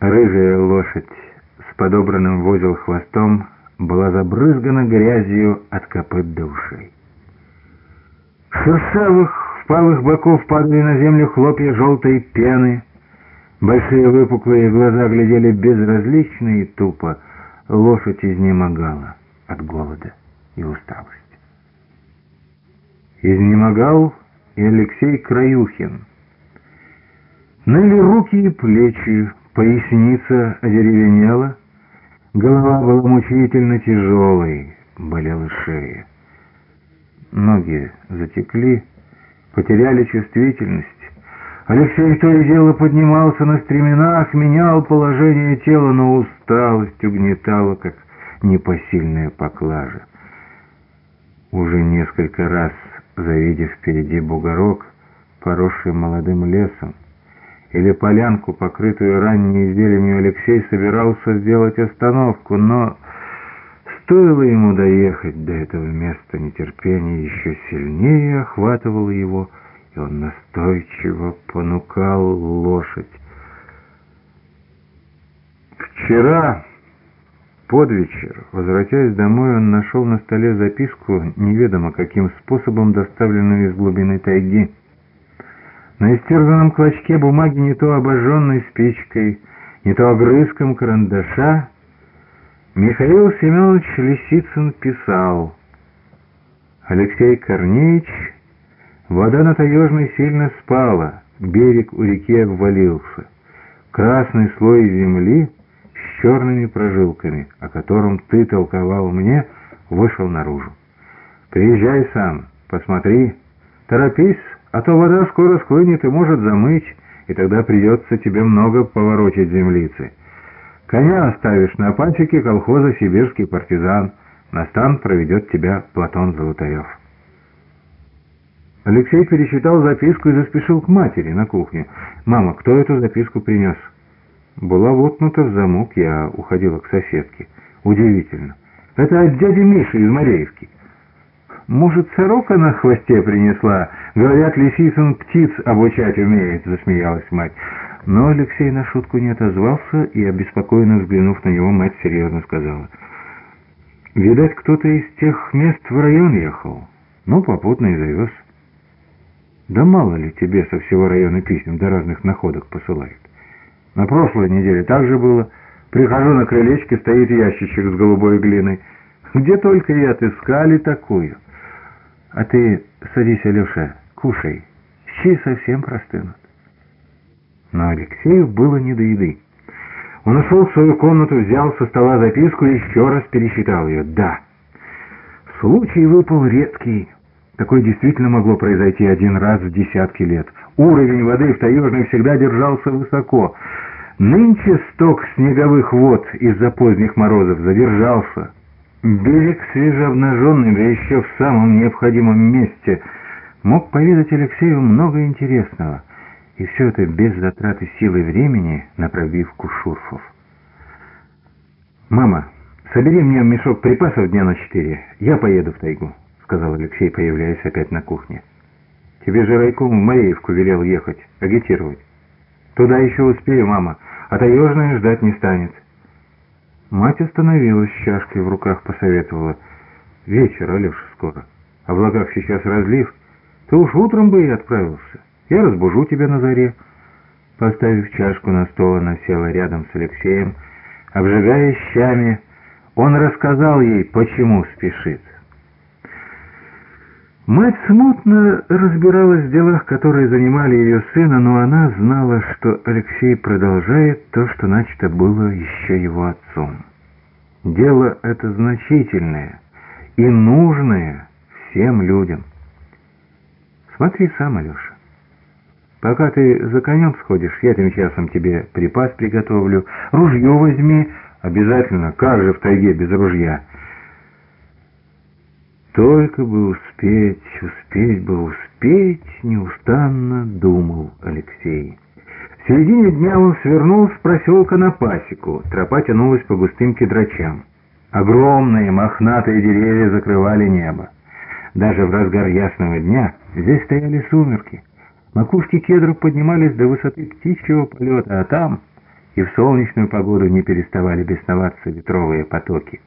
Рыжая лошадь с подобранным в узел хвостом была забрызгана грязью от копыт до ушей. Шершавых, впалых боков падали на землю хлопья желтой пены. Большие выпуклые глаза глядели безразлично и тупо. Лошадь изнемогала от голода и усталости. Изнемогал и Алексей Краюхин. Ныли руки и плечи, поясница одеревенела, голова была мучительно тяжелой, болела шея. Ноги затекли, потеряли чувствительность. Алексей то и дело поднимался на стременах, менял положение тела, но усталость угнетала, как непосильная поклажа. Уже несколько раз, завидев впереди бугорок, поросший молодым лесом, или полянку, покрытую ранней зеленью, Алексей собирался сделать остановку, но стоило ему доехать до этого места, нетерпение еще сильнее охватывало его, и он настойчиво понукал лошадь. Вчера, под вечер, возвратясь домой, он нашел на столе записку, неведомо каким способом доставленную из глубины тайги. На истерзанном клочке бумаги не то обожженной спичкой, не то огрызком карандаша Михаил Семенович Лисицын писал «Алексей Корнеевич, вода на Таежной сильно спала, берег у реки обвалился. Красный слой земли с черными прожилками, о котором ты толковал мне, вышел наружу. Приезжай сам, посмотри, торопись, а то вода скоро схлынет и может замыть, и тогда придется тебе много поворочить землицы. Коня оставишь на пасеке колхоза «Сибирский партизан». На стан проведет тебя Платон Золотарев. Алексей пересчитал записку и заспешил к матери на кухне. «Мама, кто эту записку принес?» «Была воткнута в замок, я уходила к соседке. Удивительно. Это от дяди Миши из Мореевки». «Может, сорока на хвосте принесла? Говорят, Лисицын птиц обучать умеет», — засмеялась мать. Но Алексей на шутку не отозвался, и, обеспокоенно взглянув на него, мать серьезно сказала. «Видать, кто-то из тех мест в район ехал. Ну, попутно и завез». «Да мало ли тебе со всего района писем до разных находок посылают. На прошлой неделе так же было. Прихожу на крылечке, стоит ящичек с голубой глиной. Где только и отыскали такую». А ты садись, Алеша, кушай. Щи совсем простынут. Но Алексею было не до еды. Он ушел в свою комнату, взял со стола записку и еще раз пересчитал ее. Да, случай выпал редкий. Такое действительно могло произойти один раз в десятки лет. Уровень воды в Таежной всегда держался высоко. Нынче сток снеговых вод из-за поздних морозов задержался. Берег свежеобнаженный, да еще в самом необходимом месте, мог повидать Алексею много интересного, и все это без затраты силы времени на пробивку шурфов. «Мама, собери мне мешок припасов дня на четыре, я поеду в тайгу», — сказал Алексей, появляясь опять на кухне. «Тебе же райком в Мареевку велел ехать, агитировать. Туда еще успею, мама, а таежная ждать не станет». Мать остановилась с чашкой в руках, посоветовала. «Вечер, Алеша, скоро. А в лагах сейчас разлив. Ты уж утром бы и отправился. Я разбужу тебя на заре». Поставив чашку на стол, она села рядом с Алексеем. Обжигая щами, он рассказал ей, почему спешит. Мать смутно разбиралась в делах, которые занимали ее сына, но она знала, что Алексей продолжает то, что начато было еще его отцом. Дело это значительное и нужное всем людям. Смотри сам, Алеша. Пока ты за конем сходишь, я тем часом тебе припас приготовлю. Ружье возьми, обязательно, как же в тайге без ружья — только бы успеть, успеть бы успеть, неустанно думал Алексей. В середине дня он свернул с проселка на пасеку. Тропа тянулась по густым кедрачам. Огромные мохнатые деревья закрывали небо. Даже в разгар ясного дня здесь стояли сумерки. Макушки кедров поднимались до высоты птичьего полета, а там и в солнечную погоду не переставали бесноваться ветровые потоки.